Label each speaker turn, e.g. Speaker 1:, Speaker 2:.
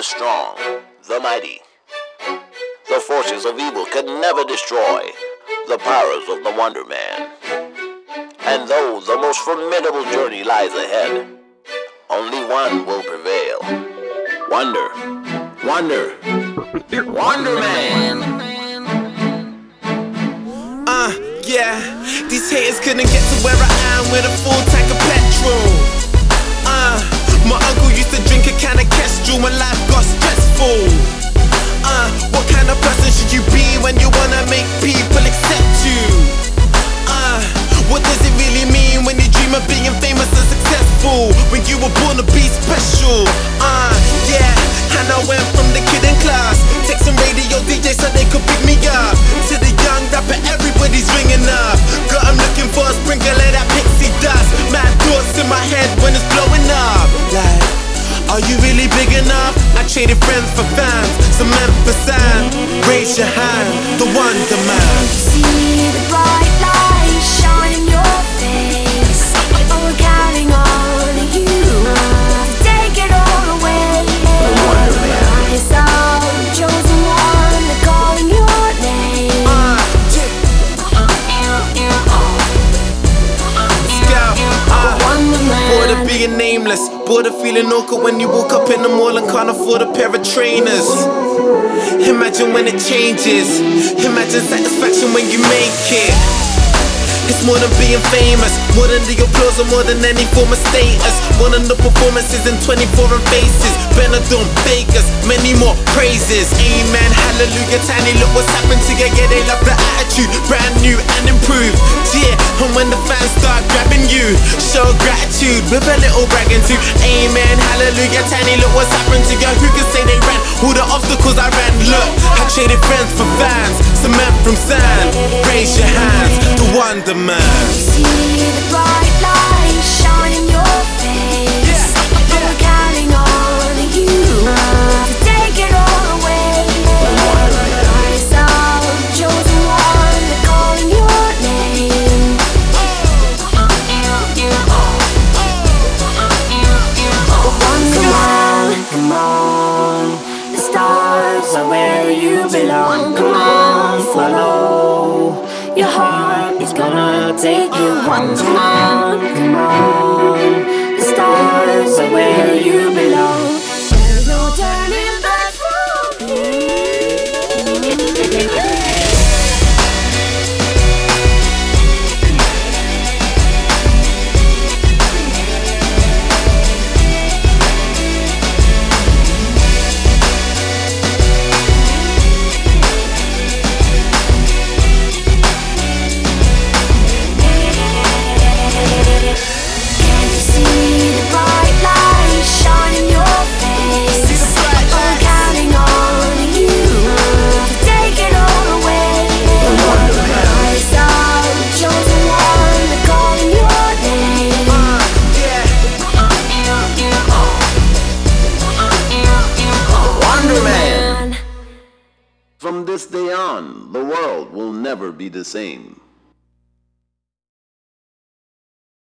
Speaker 1: the strong, the mighty. The forces of evil can never destroy the powers of the Wonder Man. And though the most formidable journey lies ahead, only one will prevail. Wonder. Wonder. Wonder Man.
Speaker 2: Uh, yeah. These haters couldn't get to where I am with a full tank of petrol. That dust. Mad thoughts in my head when it's blowing up. Like, are you really big enough? I traded friends for fans, some ampersand. Raise your hand, the Wonder Man.
Speaker 3: See the bright
Speaker 2: Being nameless. Bored of feeling awkward when you walk up in the mall and can't afford a pair of trainers. Imagine when it changes. Imagine satisfaction when you make it. It's more than being famous, more than the applause or more than any form of status. One of the performances in 24 and faces. Benidorm, Vegas, many more praises. Amen, hallelujah, Tinie look what's happened to you. Yeah, they love the attitude, brand new and improved. Yeah, and when the fans start grabbing you, show gratitude with a little bragging too. Amen, hallelujah, Tinie look what's happened to you. Who can say they ran all the obstacles I ran? Look, I traded friends for fans, cement from sand. Raise your hands, the Wonder Man.
Speaker 3: See the bright light stars are where you belong. Come on, follow. Your heart is gonna take you home. Come on, come on. The stars are where you belong.
Speaker 1: From this day on, the world will never be the same.